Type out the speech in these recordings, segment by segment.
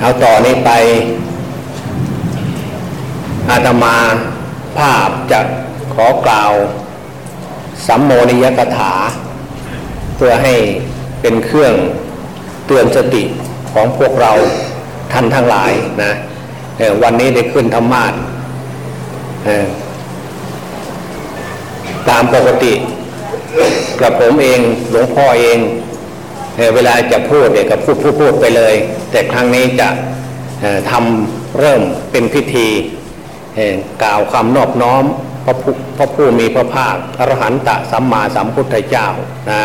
เอาต่อนี้ไป อาตมาภาพจะขอกล่าวสัมโมนิยกถา เพื่อให้เป็นเครื่องเตือนสติของพวกเราท่านทั้งหลายนะเอ่วันนี้ได้ขึ้นธรรมาสเอ่อตามปกติกระผมเองหลวงพ่อเอง เวลาจะพูดเนี่ยก็พูดพูดพูดไปเลย แต่ครั้งนี้จะทำเริ่มเป็นพิธีกล่าวคำนอบน้อมพระผู้พระผู้มีพระภาคอรหันตสัมมาสัมพุทธเจ้านะ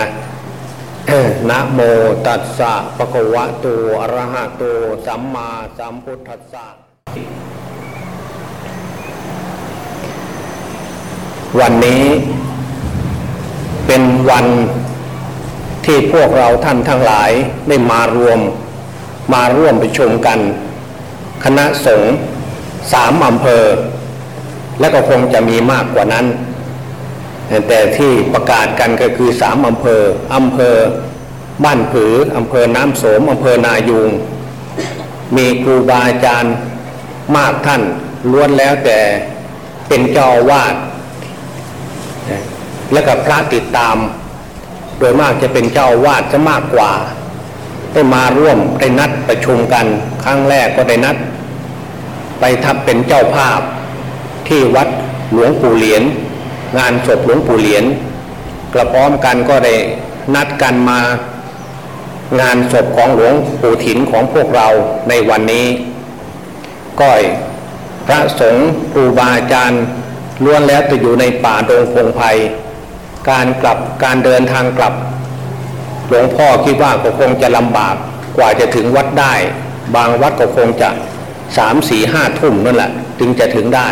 นะโมตัสสะปะคะวะโตอรหะโตสัมมาสัมพุทธัสสะวันนี้เป็นวัน ที่พวกเราท่านทั้งหลายได้มารวม มาร่วมประชุมกัน คณะสงฆ์สามอำเภอ และก็คงจะมีมากกว่านั้น แต่ที่ประกาศกันก็คือสามอำเภออำเภอบ้านผืออำเภอน้ำโสมอำเภอนายูงมีครูบาอาจารย์มากท่านล้วนแล้วแต่เป็นเจ้าอวาสและกับพระติดตาม โดยมากจะเป็นเจ้าวาสจะมากกว่า ได้มาร่วมได้นัดประชุมกันครั้งแรกก็ได้นัด ไปทับเป็นเจ้าภาพที่วัดหลวงปู่เหรียญงานศพหลวงปู่เหรียญกระพร้อมกันก็ได้นัดกันมางานศพของหลวงปู่ถินของพวกเราในวันนี้ก้อยพระสงฆ์ครูบาอาจารย์ล้วนแล้วจะอยู่ในป่าดงพงไพ่ การกลับการเดินทางกลับ หลวงพ่อคิดว่าก็คงจะลำบากกว่าจะถึงวัดได้ บางวัดก็คงจะสามสี่ห้าทุ่มนั่นแหละ ถึงจะถึงได้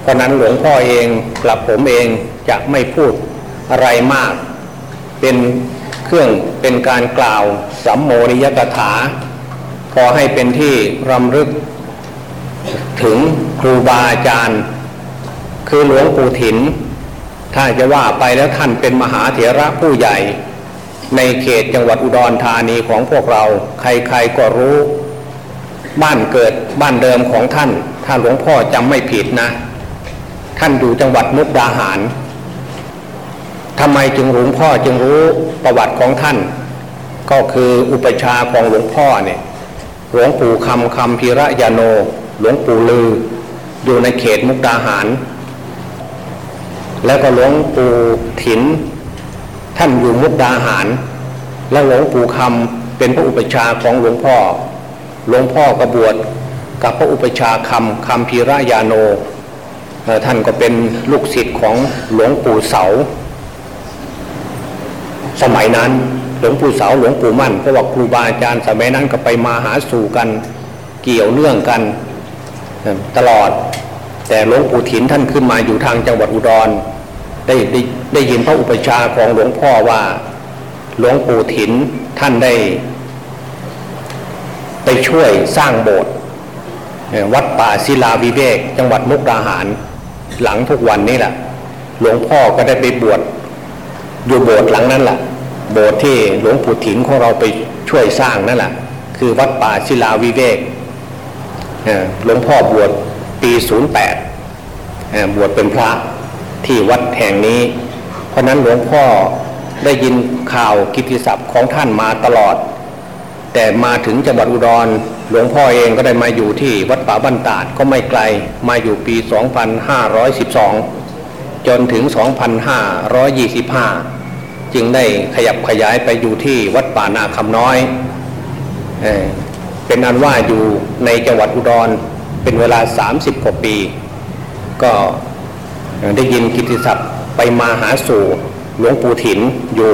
เพราะนั้นหลวงพ่อเองกลับผมเองจะไม่พูดอะไรมาก เป็นเครื่องเป็นการกล่าวสัมโมนิยกถา พอให้เป็นที่รำลึก ถึงครูบาอาจารย์ คือหลวงปู่ถิน ถ้าจะว่าไปแล้วท่านเป็นมหาเถระผู้ใหญ่ ในเขตจังหวัดอุดรธานีของพวกเรา ใครๆก็รู้ บ้านเกิดบ้านเดิมของท่าน ถ้าหลวงพ่อจำไม่ผิดนะ ท่านอยู่จังหวัดมุกดาหารทำไมจึงหลวงพ่อจึงรู้ประวัติของท่าน ก็คืออุปชาของหลวงพ่อเนี่ยหลวงปู่คำคำพิระยาโน หลวงปู่ลือ อยู่ในเขตมุกดาหาร แล้วก็หลวงปู่ถิน ท่านอยู่มุกดาหาร แล้วหลวงปู่คำเป็นพระอุปชฌาย์ของหลวงพ่อ หลวงพ่อกระบวชกับพระอุปชฌาย์คำคำพิระยาโนเอ่อท่านก็เป็นลูกศิษย์ของหลวงปู่เสา สมัยนั้นหลวงปู่เสาหลวงปู่มั่นเพราะว่าครูบาอาจารย์สมัยนั้นก็ไปมาหาสู่กัน เกี่ยวเนื่องกัน ตลอด แต่หลวงปู่ถินท่านขึ้นมาอยู่ทางจังหวัดอุดร ได้ได้ได้ยินพระอุปชาของหลวงพ่อว่าหลวงปู่ถินท่านได้ ไปช่วยสร้างโบสถ์วัดป่าศิลาวิเวก จังหวัดมุกดาหาร หลังทุกวันนี้แหละหลวงพ่อก็ได้ไปบวชอยู่โบสถ์หลังนั้นแหละโบสถ์ที่หลวงปู่ถินของเราไปช่วยสร้างนั่นแหละคือวัดป่าศิลาวิเวกหลวงพ่อบวช ปี08บวชเป็นพระที่วัดแห่งนี้ เพราะนั้นหลวงพ่อได้ยินข่าวกิติศัพท์ของท่านมาตลอด แต่มาถึงจังหวัดอุดรหลวงพ่อเองก็ได้มาอยู่ที่วัดป่าบ้านตาดก็ไม่ไกลมาอยู่ปี 2512 จนถึง 2525 จึงได้ขยับขยายไปอยู่ที่วัดป่านาคำน้อยเอเป็นอันว่าอยู่ในจังหวัดอุดร เป็นเวลา 30กว่าปี ก็ได้ยินกิตติศัพท์ไปมาหาสู่หลวงปู่ถินอยู่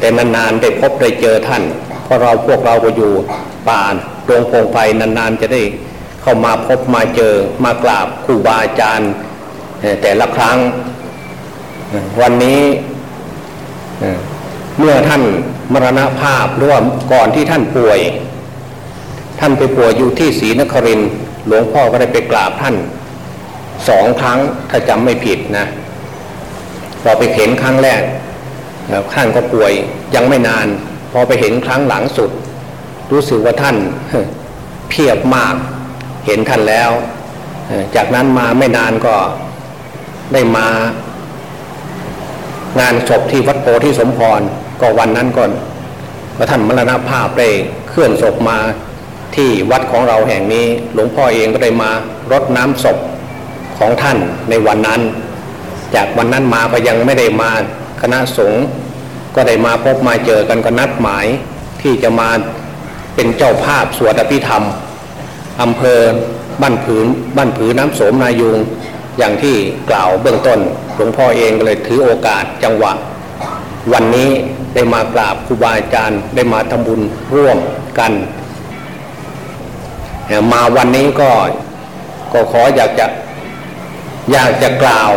แต่นานๆได้พบได้เจอท่าน เพราะเราพวกเราก็อยู่ป่าโรงพงไฟนานๆจะได้เข้ามาพบมาเจอมากราบครูบาอาจารย์แต่ละครั้งวันนี้เอ่อเมื่อท่านมรณภาพหรือว่าก่อนที่ท่านป่วย ท่านไปป่วยอยู่ที่ศรีนครินหลวงพ่อก็ได้ไปกราบท่านสองครั้งถ้าจำไม่ผิดนะพอไปเห็นครั้งแรกท่านก็ป่วยยังไม่นาน พอไปเห็นครั้งหลังสุด รู้สึกว่าท่านเพียบมากเห็นท่านแล้ว จากนั้นมาไม่นานก็ได้มางานศพที่วัดโพธิสมพรก็วันนั้นก่อนพระท่านมรณภาพได้เคลื่อนศพมา ที่วัดของเราแห่งนี้หลวงพ่อเองก็ได้มารดน้ำศพของท่านในวันนั้น จากวันนั้นมาก็ยังไม่ได้มาคณะสงฆ์ก็ได้มาพบมาเจอกันก็นัดหมายที่จะมาเป็นเจ้าภาพสวดอภิธรรมอำเภอบ้านผืนบ้านผือน้ำโสมนายุงอย่างที่กล่าวเบื้องต้นหลวงพ่อเองก็เลยถือโอกาสจังหวะ วันนี้ได้มากราบครูบาอาจารย์ได้มาทำบุญร่วมกัน มาวันนี้ก็ก็ขออยากจะอยากจะกล่าว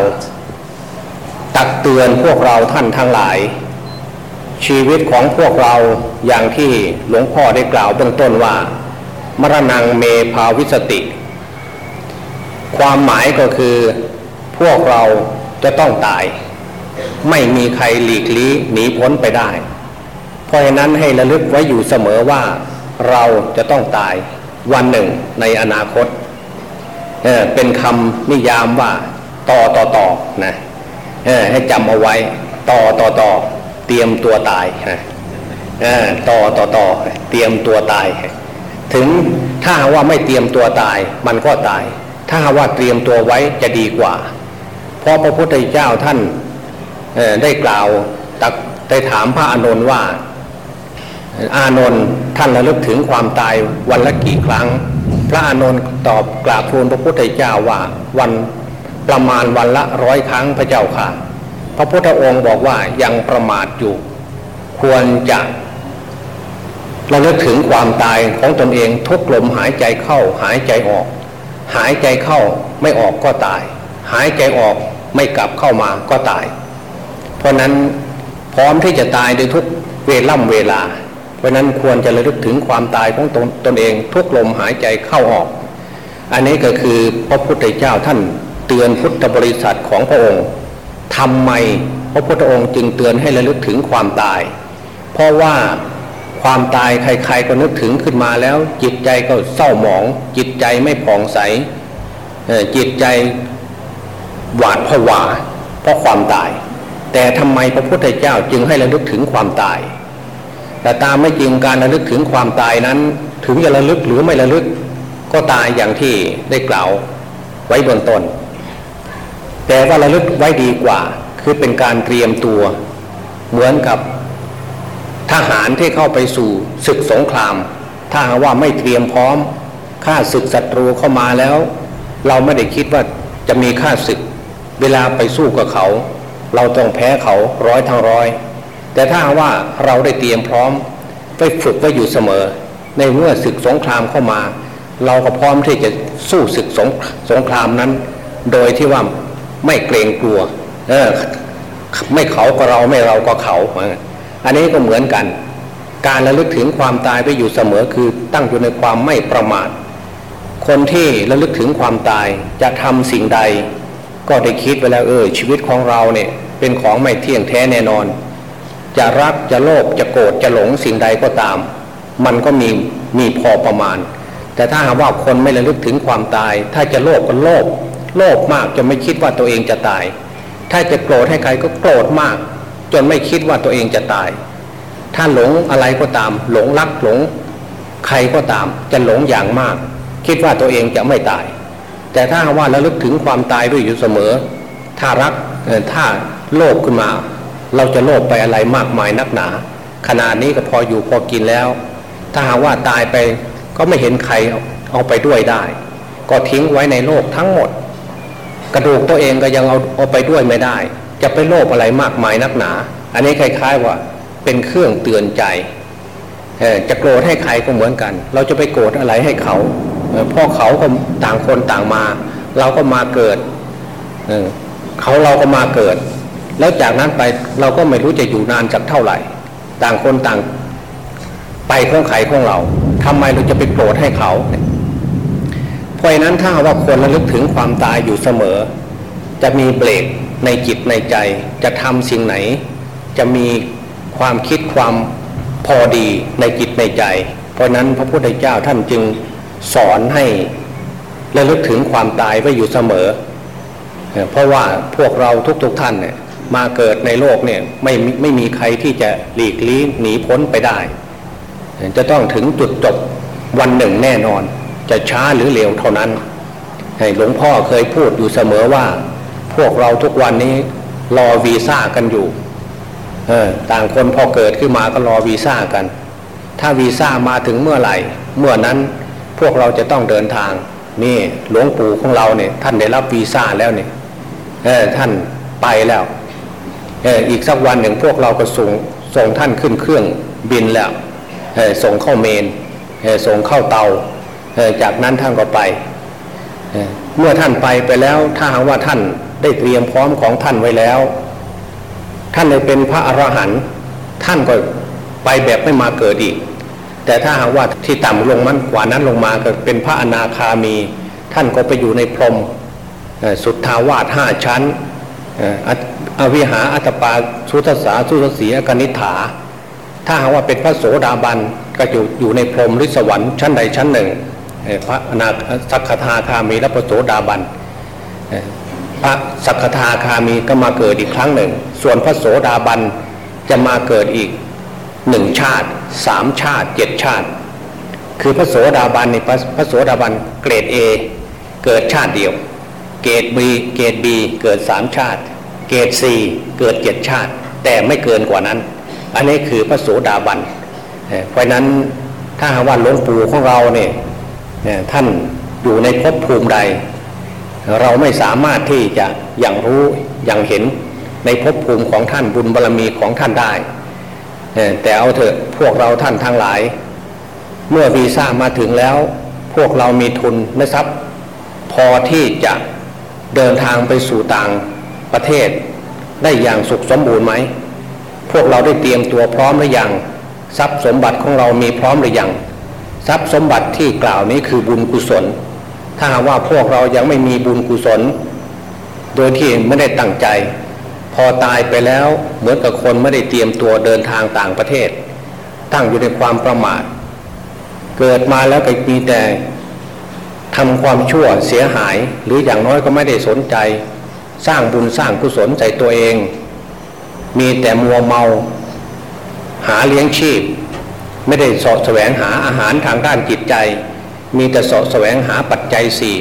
ตักเตือนพวกเราท่านทั้งหลาย ชีวิตของพวกเราอย่างที่หลวงพ่อได้กล่าวเบื้องต้นว่ามรณงเมภาวิสติ ความหมายก็คือพวกเราจะต้องตาย ไม่มีใครหลีกลี้หนีพ้นไปได้ เพราะฉะนั้นให้ระลึกไว้อยู่เสมอว่าเราจะต้องตาย วันหนึ่งในอนาคตเเป็นคำนิยามว่าต่อต่อต่อนะให้จำเอาไว้ต่อต่อต่อเตรียมตัวตายต่อต่อต่อเตรียมตัวตาย ถึงถ้าว่าไม่เตรียมตัวตายมันก็ตาย ถ้าว่าเตรียมตัวไว้จะดีกว่า เพราะพระพุทธเจ้าท่านได้กล่าวตักได้ถามพระอานนท์ว่า อานนท์ท่านระลึกถึงความตายวันละกี่ครั้ง พระอานนท์ตอบกราบทูลพระพุทธเจ้าว่าวันประมาณวันละร้อยครั้งพระเจ้าค่ะ พระพุทธองค์บอกว่ายังประมาทอยู่ ควรจะระลึกถึงความตายของตนเองทุกลมหายใจเข้าหายใจออก หายใจเข้าไม่ออกก็ตาย หายใจออกไม่กลับเข้ามาก็ตาย เพราะนั้นพร้อมที่จะตายโดยทุกเวล่ำเวลา เพราะนั้นควรจะระลึกถึงความตายของตนตนเองทุกลมหายใจเข้าออก อันนี้ก็คือพระพุทธเจ้าท่านเตือนพุทธบริษัทของพระองค์ทำไมพระพุทธองค์จึงเตือนให้ระลึกถึงความตาย เพราะว่าความตายใคร ๆ ก็นึกถึงขึ้นมาแล้ว จิตใจก็เศร้าหมอง จิตใจไม่ผ่องใสจิตใจหวาดผวาเพราะความตาย แต่ทำไมพระพุทธเจ้าจึงให้ระลึกถึงความตาย แต่ตามไม่จริงการระลึกถึงความตายนั้น ถึงจะระลึกหรือไม่ระลึก ก็ตายอย่างที่ได้กล่าวไว้เบื้องต้น แต่ว่าระลึกไว้ดีกว่า คือเป็นการเตรียมตัว เหมือนกับทหารที่เข้าไปสู่ศึกสงคราม ถ้าว่าไม่เตรียมพร้อมฆ่าศึกศัตรูเข้ามาแล้ว เราไม่ได้คิดว่าจะมีฆ่าศึก เวลาไปสู้กับเขา เราต้องแพ้เขาร้อยทั้งร้อย แต่ถ้าว่าเราได้เตรียมพร้อมไปฝึกไว้อยู่เสมอ ในเมื่อศึกสงครามเข้ามา เราก็พร้อมที่จะสู้ศึกสงสงครามนั้น โดยที่ว่าไม่เกรงกลัว เออ ไม่เขาก็เราไม่เราก็เขา อันนี้ก็เหมือนกัน การระลึกถึงความตายไปอยู่เสมอคือตั้งอยู่ในความไม่ประมาท คนที่ระลึกถึงความตายจะทำสิ่งใด ก็ได้คิดไว้แล้วเออชีวิตของเราเนี่ยเป็นของไม่เที่ยงแท้แน่นอน จะรักจะโลภจะโกรธจะหลงสิ่งใดก็ตาม มันก็มีมีพอประมาณ แต่ถ้าหากว่าคนไม่ระลึกถึงความตาย ถ้าจะโลภก็โลภโลภมากจนไม่คิดว่าตัวเองจะตาย ถ้าจะโกรธให้ใครก็โกรธมาก จนไม่คิดว่าตัวเองจะตาย ถ้าหลงอะไรก็ตาม หลงรักหลง ใครก็ตาม จะหลงอย่างมาก คิดว่าตัวเองจะไม่ตาย แต่ถ้าว่าระลึกถึงความตายด้วยอยู่เสมอ ถ้ารักถ้าโลภขึ้นมา เราจะโลภไปอะไรมากมายนักหนา ขนาดนี้ก็พออยู่พอกินแล้ว ถ้าหากว่าตายไปก็ไม่เห็นใครเอาไปด้วยได้ ก็ทิ้งไว้ในโลกทั้งหมด กระดูกตัวเองก็ยังเอาเอาไปด้วยไม่ได้ จะไปโลภอะไรมากมายนักหนา อันนี้คล้ายๆว่าเป็นเครื่องเตือนใจจะโกรธให้ใครก็เหมือนกัน เราจะไปโกรธอะไรให้เขาพ่อเขาก็ต่างคนต่างมา เราก็มาเกิดเขาเราก็มาเกิด แล้วจากนั้นไปเราก็ไม่รู้จะอยู่นานจากเท่าไหร่ ต่างคนต่าง ไปของไขของเราทำไมเราจะไปโกรธให้เขาเพราะนั้นถ้าว่าคนระลึกถึงความตายอยู่เสมอ จะมีเบรกในจิตในใจ จะทำสิ่งไหน จะมีความคิดความพอดีในจิตในใจ เพราะนั้นพระพุทธเจ้าท่านจึงสอนให้ระลึกถึงความตายไว้อยู่เสมอ เพราะว่าพวกเราทุกๆทท่านเนี่ย มาเกิดในโลกเนี่ยไม่ไม่มีใครที่จะหลีกลี่หนีพ้นไปได้ จะต้องถึงจุดจบวันหนึ่งแน่นอน จะช้าหรือเร็วเท่านั้นหลวงพ่อเคยพูดอยู่เสมอว่า พวกเราทุกวันนี้รอวีซ่ากันอยู่ต่างคนพอเกิดขึ้นมาก็รอวีซ่ากัน ถ้าวีซ่ามาถึงเมื่อไหร่ เมื่อนั้นพวกเราจะต้องเดินทางนี่หลวงปู่ของเราเนี่ยท่านได้รับวีซ่าแล้วเนี่ยท่านไปแล้ว อีกสักวันหนึ่งพวกเราก็ส่งส่งท่านขึ้นเครื่องบินแล้วส่งเข้าเมนส่งเข้าเตาจากนั้นท่านก็ไป เมื่อท่านไปไปแล้วถ้าหากว่าท่านได้เตรียมพร้อมของท่านไว้แล้ว ท่านเลยเป็นพระอรหันต์ท่านก็ไปแบบไม่มาเกิดอีก แต่ถ้าหากว่าที่ต่ำลงมันกว่านั้นลงมาก็เป็นพระอนาคามี ท่านก็ไปอยู่ในพรมสุทธาวาสห้าชั้น วิหาอัตปาสุทสาสุทสีอกนิฐา ถ้าหากว่าเป็นพระโสดาบันก็อยู่อยู่ในพรมหรือสวรรค์ชั้นใดชั้นหนึ่งพระอนาสักคาคามีและพระโสดาบันพระสักทาคามีก็มาเกิดอีกครั้งหนึ่ง ส่วนพระโสดาบันจะมาเกิดอีกหนึ่งชาติสามชาติเจ็ดชาติ คือพระโสดาบันในพระโสดาบันเกรดเอเกิดชาติเดียว เกรดบีเกรดบีเกิดสามชาติ เกรดซีเกิดเจ็ดชาติ แต่ไม่เกินกว่านั้น อันนี้คือพระโสดาบันเพราะนั้นถ้าหากว่าหลวงปู่ของเราเนี่ยท่านอยู่ในภพภูมิใด เราไม่สามารถที่จะอย่างรู้อย่างเห็นในภพภูมิของท่านบุญบารรมีของท่านได้ แต่เอาเถอะพวกเราท่านทั้งหลาย เมื่อวีซ่ามาถึงแล้ว พวกเรามีทุนนะทรัพย์พอที่จะเดินทางไปสู่ต่าง ประเทศได้อย่างสุขสมบูรณ์ไหม พวกเราได้เตรียมตัวพร้อมหรือยัง ทรัพย์สมบัติของเรามีพร้อมหรือยัง ทรัพย์สมบัติที่กล่าวนี้คือบุญกุศล ถ้าว่าพวกเรายังไม่มีบุญกุศล โดยที่ไม่ได้ตั้งใจ พอตายไปแล้วเหมือนกับคนไม่ได้เตรียมตัวเดินทางต่างประเทศ ตั้งอยู่ในความประมาท เกิดมาแล้วก็มีแต่ทำความชั่วเสียหายหรืออย่างน้อยก็ไม่ได้สนใจ สร้างบุญสร้างกุศลใส่ตัวเอง มีแต่มัวเมา หาเลี้ยงชีพ ไม่ได้สาะแสวงหาอาหารทางด้านจิตใจ มีแต่สาะแสวงหาปัจจัยสี่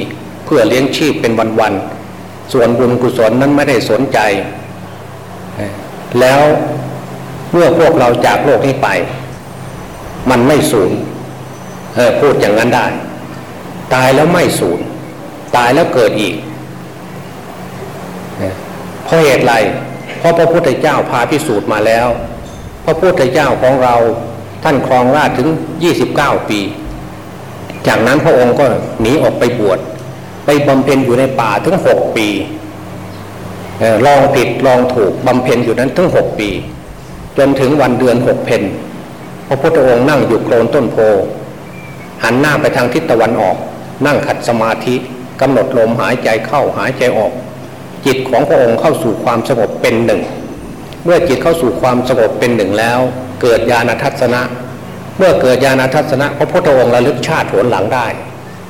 เพื่อเลี้ยงชีพเป็นวันๆส่วนบุญกุศลนั้นไม่ได้สนใจ แล้วเมื่อพวกเราจากโลกนี้ไป มันไม่สูญพูดอย่างนั้นได้ ตายแล้วไม่สูญตายแล้วเกิดอีก เพราะเหตุไรเพราะพระพุทธเจ้าพาพิสูจน์มาแล้ว พระพุทธเจ้าของเราท่านครองราชถึง 29 ปี จากนั้นพระองค์ก็หนีออกไปบวชไปบำเพ็ญอยู่ในป่าถึง 6 ปีลองผิดลองถูกบำเพ็ญอยู่นั้นถึง 6 ปี จนถึงวันเดือนหกเพนพระพุทธองค์นั่งอยู่โคลนต้นโพหันหน้าไปทางทิศตะวันออก นั่งขัดสมาธิกำหนดลมหายใจเข้าหายใจออก จิตของพระองค์เข้าสู่ความสงบเป็นหนึ่ง เมื่อจิตเข้าสู่ความสงบเป็นหนึ่งแล้ว เกิดญาณทัศนะ เมื่อเกิดญาณทัศนะพระพุทธองค์ระลึกชาติผลหลังได้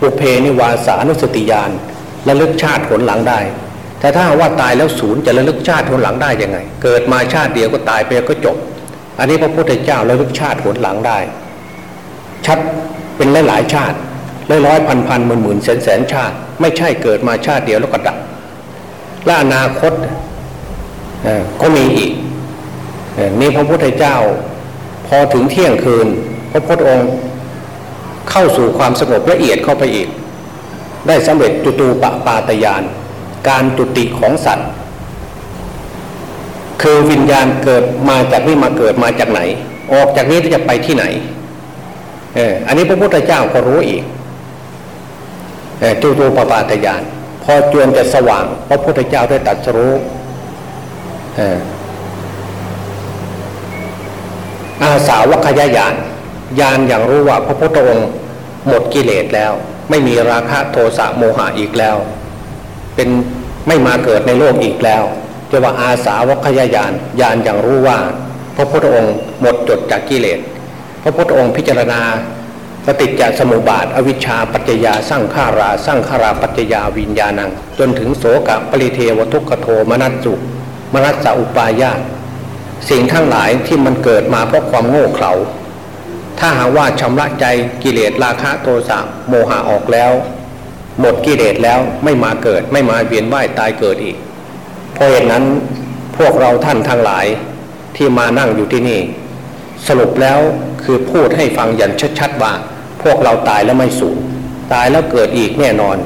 ปุเพนิวาสานุสติญาณระลึกชาติผลหลังได้ แต่ถ้าว่าตายแล้วศูนย์จะระลึกชาติผลหลังได้ยังไง เกิดมาชาติเดียวก็ตายไปก็จบ อันนี้พระพุทธเจ้าระลึกชาติผลหลังได้ ชัดเป็นหลายๆชาติร้อยร้อยพันพันหมื่นหมื่นแสนแสนชาติ ไม่ใช่เกิดมาชาติเดียวแล้วก็ดับ และอนาคตก็มีอีกนี่พระพุทธเจ้า พอถึงเที่ยงคืน พระพุทธองค์เข้าสู่ความสงบละเอียดเข้าไปอีก ได้สำเร็จจุตูปปาตยาน การจุติของสัตว์ คือวิญญาณเกิดมาจากนี่มาเกิดมาจากไหน ออกจากนี้จะไปที่ไหนเอออันนี้พระพุทธเจ้าก็รู้อีกจุตูปปาตยาน พอจวนจะสว่างพระพุทธเจ้าได้ตัดสรู้อาสาวกขยายานยานอย่างรู้ว่าพระพุทธองค์หมดกิเลสแล้ว ไม่มีราคะโทสะโมหะอีกแล้ว เป็นไม่มาเกิดในโลกอีกแล้วจะว่าอาสาวกขยายานยานอย่างรู้ว่า พระพุทธองค์หมดจดจากกิเลส พระพุทธองค์พิจารณา ปฏิจจสมุปบาท อวิชชาปัจจยาสร้างขาราสร้างขาราปัจจยาวิญญาณัง จนถึงโสกะปริเทวทุกขโทมนัสสุมนัสสอุปายาตสิ่งทั้งหลายที่มันเกิดมาเพราะความโง่เขลาถ้าหากว่าชำระใจกิเลสราคะโทสะโมหะออกแล้ว หมดกิเลสแล้วไม่มาเกิดไม่มาเวียนว่ายตายเกิดอีก เพราะเหตุนั้นพวกเราท่านทั้งหลายที่มานั่งอยู่ที่นี่ สรุปแล้วคือพูดให้ฟังอย่างชัดๆว่า พวกเราตายแล้วไม่สูญตายแล้วเกิดอีกแน่นอน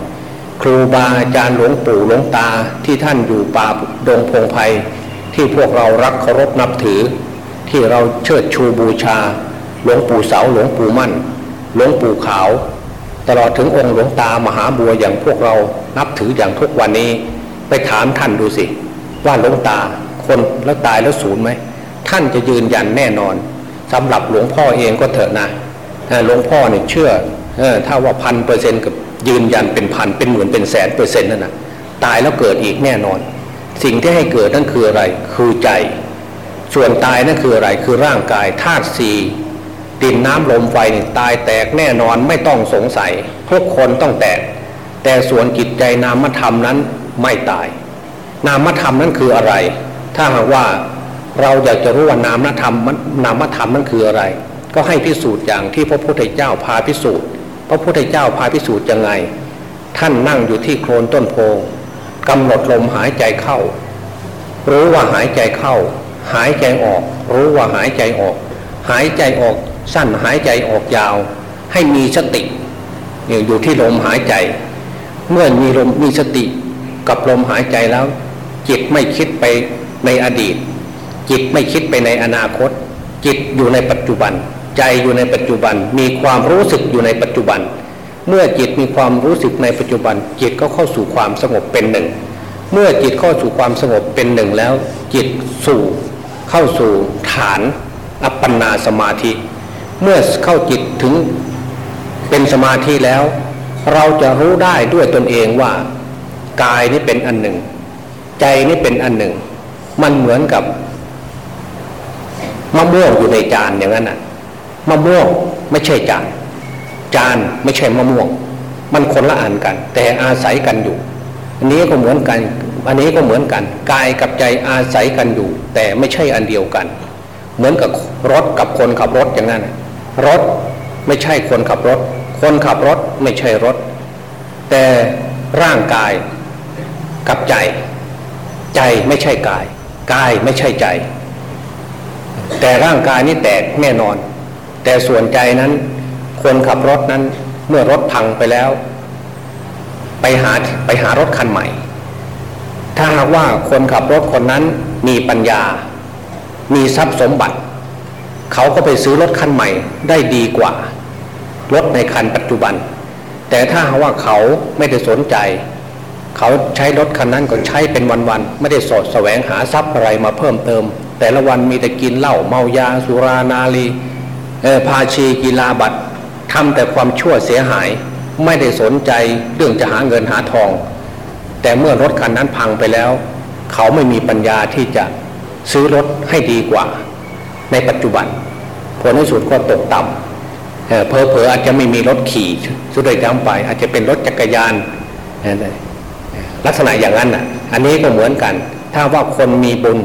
ครูบาอาจารย์หลวงปู่หลวงตาที่ท่านอยู่ป่าดงพงไพที่พวกเรารักเคารพนับถือ ที่เราเชิดชูบูชา หลวงปู่เสาหลวงปู่มั่น หลวงปู่ขาว ตลอดถึงองค์หลวงตามหาบัวอย่างพวกเรานับถืออย่างทุกวันนี้ ไปถามท่านดูสิ ว่าหลวงตาคนแล้วตายแล้วสูญไหมท่านจะยืนยันแน่นอน สำหรับหลวงพ่อเองก็เถอะนะหลวงพ่อเนี่ยเชื่อถ้าว่าพันเปอร์เซ็นต์กับยืนยันเป็นพันเป็นหมื่นเป็นแสนเปอร์เซ็นต์นั่นนะตายแล้วเกิดอีกแน่นอน สิ่งที่ให้เกิดนั่นคืออะไรคือใจ ส่วนตายนั่นคืออะไรคือร่างกายธาตุสี่ดินน้ำลมไฟนี่ตายแตกแน่นอนไม่ต้องสงสัยทุกคนต้องแตก แต่ส่วนจิตใจนามธรรมนั้นไม่ตาย นามธรรมนั้นคืออะไร ถ้าหากว่า เราอยากจะรู้ว่านามธรรมนามธรรมนั้นคืออะไร ก็ให้พิสูจน์อย่างที่พระพุทธเจ้าพาพิสูจน์ พระพุทธเจ้าพาพิสูจน์ยังไง ท่านนั่งอยู่ที่โคลนต้นโพกำหนดลมหายใจเข้า รู้ว่าหายใจเข้า หายใจออก รู้ว่าหายใจออก หายใจออกสั้นหายใจออกยาว ให้มีสติอยู่ที่ลมหายใจ เมื่อมีลมมีสติกับลมหายใจแล้ว จิตไม่คิดไปในอดีต จิตไม่คิดไปในอนาคต จิตอยู่ในปัจจุบัน ใจอยู่ในปัจจุบัน มีความรู้สึกอยู่ในปัจจุบัน เมื่อจิตมีความรู้สึกในปัจจุบัน จิตก็เข้าสู่ความสงบเป็นหนึ่ง เมื่อจิตเข้าสู่ความสงบเป็นหนึ่งแล้ว จิตสู่เข้าสู่ฐานอัปปนาสมาธิ เมื่อเข้าจิตถึงเป็นสมาธิแล้ว เราจะรู้ได้ด้วยตนเองว่ากายนี่เป็นอันหนึ่ง ใจนี่เป็นอันหนึ่ง มันเหมือนกับ มะม่วงอยู่ในจานอย่างนั้นน่ะมะม่วงไม่ใช่จาน จานไม่ใช่มะม่วง มันคนละอันกัน แต่อาศัยกันอยู่ อันนี้ก็เหมือนกัน อันนี้ก็เหมือนกันกายกับใจอาศัยกันอยู่ แต่ไม่ใช่อันเดียวกัน เหมือนกับรถกับคนขับรถอย่างนั้นรถไม่ใช่คนขับรถ คนขับรถไม่ใช่รถ แต่ร่างกายกับใจ ใจไม่ใช่กาย กายไม่ใช่ใจ แต่ร่างกายนี่แตกแน่นอน แต่ส่วนใจนั้น คนขับรถนั้นเมื่อรถพังไปแล้ว ไปหาไปหารถคันใหม่ ถ้าหากว่าคนขับรถคนนั้นมีปัญญา มีทรัพย์สมบัติ เขาก็ไปซื้อรถคันใหม่ได้ดีกว่า รถในคันปัจจุบัน แต่ถ้าหากว่าเขาไม่ได้สนใจ เขาใช้รถคันนั้นก็ใช้เป็นวันๆไม่ได้สอดแสวงหาทรัพย์อะไรมาเพิ่มเติม แต่ละวันมีแต่กินเหล้าเมายาสุรานารีพาชีกีฬาบัตรทำแต่ความชั่วเสียหาย ไม่ได้สนใจเรื่องจะหาเงินหาทอง แต่เมื่อรถคันนั้นพังไปแล้ว เขาไม่มีปัญญาที่จะซื้อรถให้ดีกว่า ในปัจจุบันผลในสุดก็ตกต่ำเพอเพออาจจะไม่มีรถขี่สุดเลยจำไป อาจจะเป็นรถจักรยาน ลักษณะอย่างนั้นอะ อันนี้ก็เหมือนกัน ถ้าว่าคนมีบุญ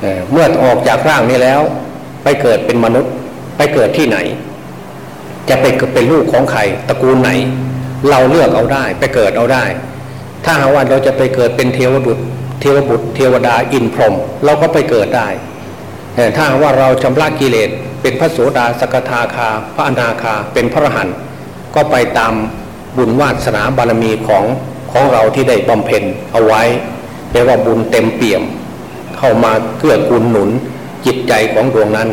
เเมื่อออกจากร่างนี้แล้ว ไปเกิดเป็นมนุษย์ ไปเกิดที่ไหน จะไปเกิดเป็นลูกของใครตระกูลไหน เราเลือกเอาได้ ไปเกิดเอาได้ ถ้าหาว่าเราจะไปเกิดเป็นเทวบุตร เทวบุตร เทวดาอินพรหมเราก็ไปเกิดได้ถ้าว่าเราชำระกิเลสเป็นพระโสดาสกทาคา พระอนาคาเป็นพระอรหันต์ก็ไปตามบุญวาสนาบารมีของ ของเราที่ได้บำเพ็ญเอาไว้เรียกว่าบุญเต็มเปี่ยม เข้ามาเกื้อกูลหนุนจิตใจของดวงนั้น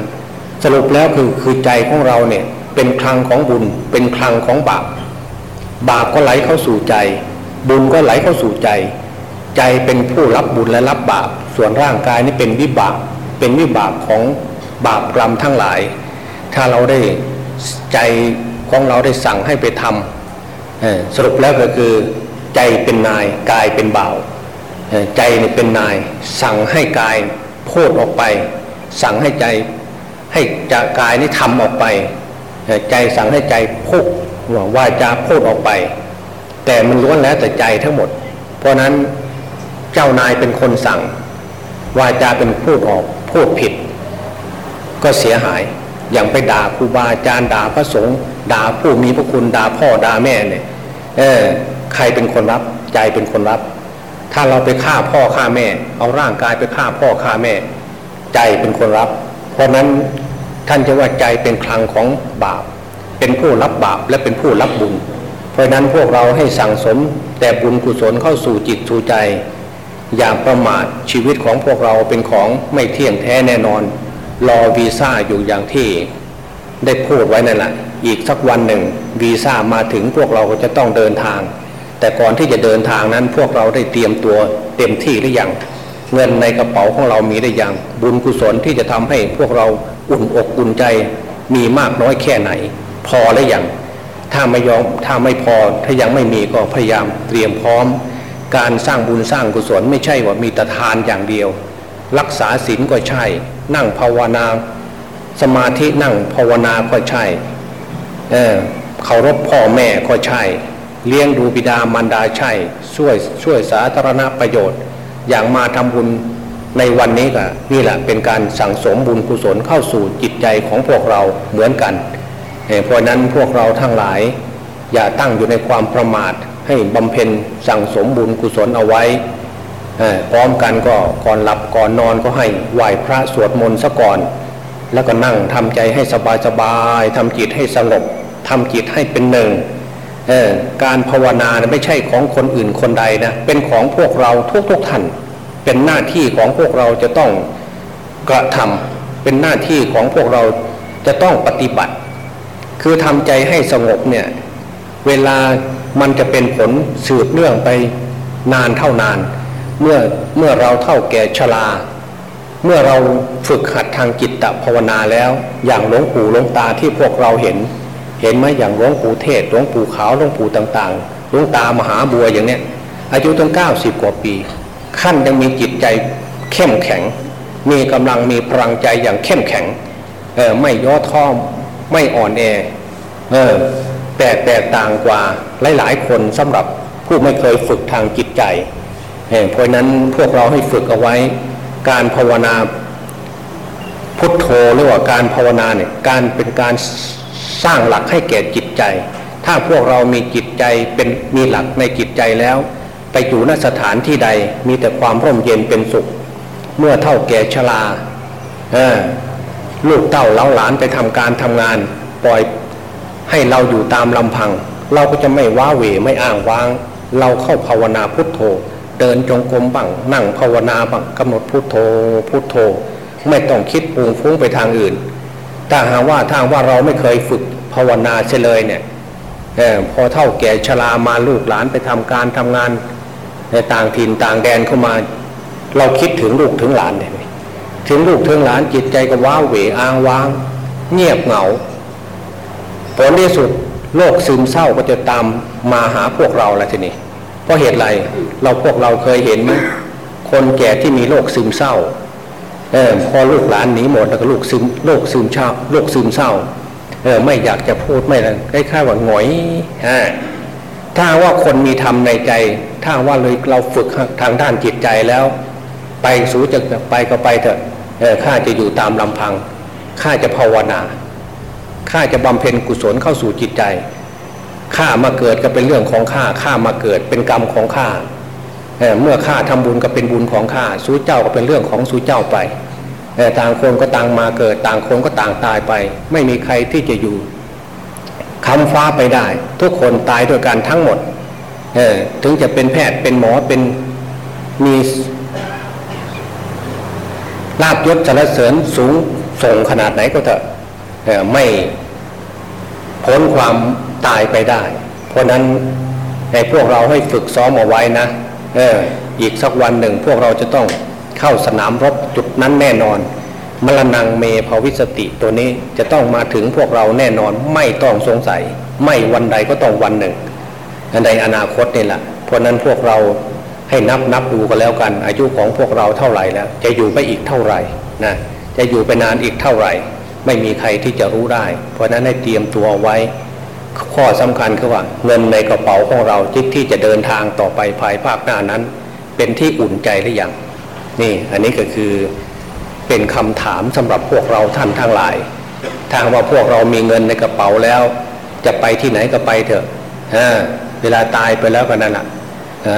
สรุปแล้วคือคือใจของเราเนี่ยเป็นคลังของบุญ เป็นคลังของบาปบาปก็ไหลเข้าสู่ใจ บุญก็ไหลเข้าสู่ใจ ใจเป็นผู้รับบุญและรับบาป ส่วนร่างกายนี่เป็นวิบากเป็นวิบากของบาปกรรมทั้งหลาย ถ้าเราได้ใจของเราได้สั่งให้ไปทำสรุปแล้วก็คือ ใจเป็นนายกายเป็นเบาใจเป็นนาย สั่งให้กายพูดออกไป สั่งให้ใจให้จะกายนี่ทำออกไป ใจสั่งให้ใจพูดว่าจาพูดออกไป แต่มันล้วนแล้วแต่ใจทั้งหมด เพราะนั้นเจ้านายเป็นคนสั่งวาจาเป็นพูดออกพูดผิด ก็เสียหายอย่างไปด่าครูบาอาจารย์ด่าพระสงฆ์ด่าผู้มีพระคุณด่าพ่อด่าแม่เนี่ยเออ ใครเป็นคนรับ ใจเป็นคนรับ ถ้าเราไปฆ่าพ่อฆ่าแม่ เอาร่างกายไปฆ่าพ่อฆ่าแม่ ใจเป็นคนรับ เพราะนั้นท่านจะว่าใจเป็นคลังของบาป เป็นผู้รับบาปและเป็นผู้รับบุญ เพราะนั้นพวกเราให้สั่งสมแต่บุญกุศลเข้าสู่จิตสู่ใจ อย่าประมาทชีวิตของพวกเราเป็นของไม่เที่ยงแท้แน่นอน รอวีซ่าอยู่อย่างที่ได้พูดไว้นั่นแหละอีกสักวันหนึ่งวีซ่ามาถึงพวกเราก็จะต้องเดินทาง แต่ก่อนที่จะเดินทางนั้นพวกเราได้เตรียมตัวเต็มที่หรือยัง เงินในกระเป๋าของเรามีได้ยัง บุญกุศลที่จะทำให้พวกเราอุ่นอกอุ่นใจ มีมากน้อยแค่ไหน พอหรือยังถ้าไม่ยอมถ้าไม่พอถ้ายังไม่มีก็พยายามเตรียมพร้อม การสร้างบุญสร้างกุศลไม่ใช่ว่ามีแต่ทานอย่างเดียว รักษาศีลก็ใช่ นั่งภาวนา สมาธินั่งภาวนาก็ใช่ เออเคารพพ่อแม่ก็ใช่ เลี้ยงดูบิดามารดาใช่ช่วยช่วยสาธารณประโยชน์ อย่างมาทำบุญในวันนี้ก็นี่แหละเป็นการสั่งสมบุญกุศลเข้าสู่จิตใจของพวกเราเหมือนกันเพราะนั้นพวกเราทั้งหลาย อย่าตั้งอยู่ในความประมาทให้บำเพ็ญสั่งสมบุญกุศลเอาไว้พร้อมกันก็ก่อนหลับก่อนนอนก็ให้ไหว้พระสวดมนต์ซะก่อน แล้วก็นั่งทำใจให้สบายสบายทำจิตให้สงบทำจิตให้เป็นหนึ่ง การภาวนาไม่ใช่ของคนอื่นคนใดนะเป็นของพวกเราทุกทุกท่าน เป็นหน้าที่ของพวกเราจะต้องกระทำเป็นหน้าที่ของพวกเราจะต้องปฏิบัติ คือทำใจให้สงบเนี่ยเวลามันจะเป็นผลสืบเนื่องไปนานเท่านาน เมื่อเมื่อเราเท่าแก่ชราเมื่อเราฝึกหัดทางจิตตภาวนาแล้ว อย่างหลวงปู่หลวงตาที่พวกเราเห็น เห็นไหมอย่างหลวงปู่เทศหลวงปู่ขาวหลวงปู่ต่างๆหลวงตามหาบัวอย่างเนี้ยอายุตั้งเก้าสิบกว่าปี ขั้นยังมีจิตใจเข้มแข็ง มีกำลังมีพลังใจอย่างเข้มแข็งเออไม่ย่อท้อไม่อ่อนแอเออแต่แตกต่างกว่าหลายๆคนสำหรับผู้ไม่เคยฝึกทางจิตใจเพราะนั้นพวกเราให้ฝึกเอาไว้ การภาวนาพุทโธหรือว่าการภาวนาเนี่ยการเป็นการ สร้างหลักให้แก่จิตใจ ถ้าพวกเรามีจิตใจเป็นมีหลักในจิตใจแล้ว ไปอยู่ณสถานที่ใดมีแต่ความร่มเย็นเป็นสุข เมื่อเท่าแก่ชราลูกเต้าเล้าหลานไปทำการทำงาน ปล่อยให้เราอยู่ตามลำพัง เราก็จะไม่ว้าเหวไม่อ้างว้าง เราเข้าภาวนาพุทโธ เดินจงกรมบังนั่งภาวนาบังกำหนดพุทโธพุทโธ ไม่ต้องคิดปรุงฟุ้งไปทางอื่น ถ้าหากว่าทางว่าเราไม่เคยฝึกภาวนาเฉลยเนี่ยพอเท่าแก่ชรามาลูกหลานไปทำการทำงานในต่างถิ่นต่างแดนเข้ามา เราคิดถึงลูกถึงหลานเลยถึงลูกถึงหลานจิตใจก็ว้าเหวอ้างว้าง เงียบเหงาผลที่สุดโรคซึมเศร้าก็จะตามมาหาพวกเราแล้วทีนี้เพราะเหตุไรเราพวกเราเคยเห็นไหมคนแก่ที่มีโรคซึมเศร้า เออพอลูกหลานหนีหมดแล้วก็ลูกซึมโรคซึมเศร้าโรคซึมเศร้าเออไม่อยากจะพูดไม่ลยคล้ายๆว่าหงอยฮะถ้าว่าคนมีธรรมในใจ ถ้าว่าเลยเราฝึกทางด้านจิตใจแล้ว ไปสู่จะไปก็ไปเถอะเออข้าจะอยู่ตามลำพังข้าจะภาวนาข้าจะบำเพ็ญกุศลเข้าสู่จิตใจข้ามาเกิดก็เป็นเรื่องของข้าข้ามาเกิดเป็นกรรมของข้า เมื่อข้าทำบุญก็เป็นบุญของข้าสู้เจ้าก็เป็นเรื่องของสู้เจ้าไปต่างคนก็ต่างมาเกิดต่างคนก็ต่างตายไป ไม่มีใครที่จะอยู่คำฟ้าไปได้ ทุกคนตายด้วยกันทั้งหมดถึงจะเป็นแพทย์เป็นหมอเป็นมีลาบยศสรรเสริญสูงส่งขนาดไหนก็เถอะไม่พ้นความตายไปได้ เพราะนั้นให้พวกเราให้ฝึกซ้อมเอาไว้นะ เอออีกสักวันหนึ่งพวกเราจะต้องเข้าสนามรบจุดนั้นแน่นอน มรณงเมภาวิสติตัวนี้จะต้องมาถึงพวกเราแน่นอนไม่ต้องสงสัย ไม่วันใดก็ต้องวันหนึ่งในอนาคตนี่แหละเพราะนั้นพวกเราให้นับนับดูกันแล้วกัน อายุของพวกเราเท่าไหร่แล้ว จะอยู่ไปอีกเท่าไหร่นะจะอยู่ไปนานอีกเท่าไหร่ ไม่มีใครที่จะรู้ได้ เพราะนั้นให้เตรียมตัวไว้ ข้อสำคัญคือว่าเงินในกระเป๋าของเราที่ที่จะเดินทางต่อไปภายภาคหน้านั้น เป็นที่อุ่นใจหรือยังนี่อันนี้ก็คือเป็นคำถามสำหรับพวกเราท่านทั้งหลายถ้าหากว่าพวกเรามีเงินในกระเป๋าแล้ว จะไปที่ไหนก็ไปเถอะเวลาตายไปแล้วก็นั่นแหละ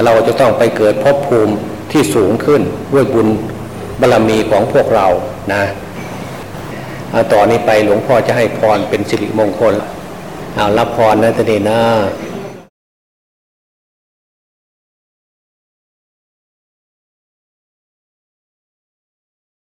เราจะต้องไปเกิดภพภูมิที่สูงขึ้นด้วยบุญบารรมีของพวกเรานะต่อนนี้ไปหลวงพ่อจะให้พรเป็นสิริมงคล เอารับพรนะทีนี้นะ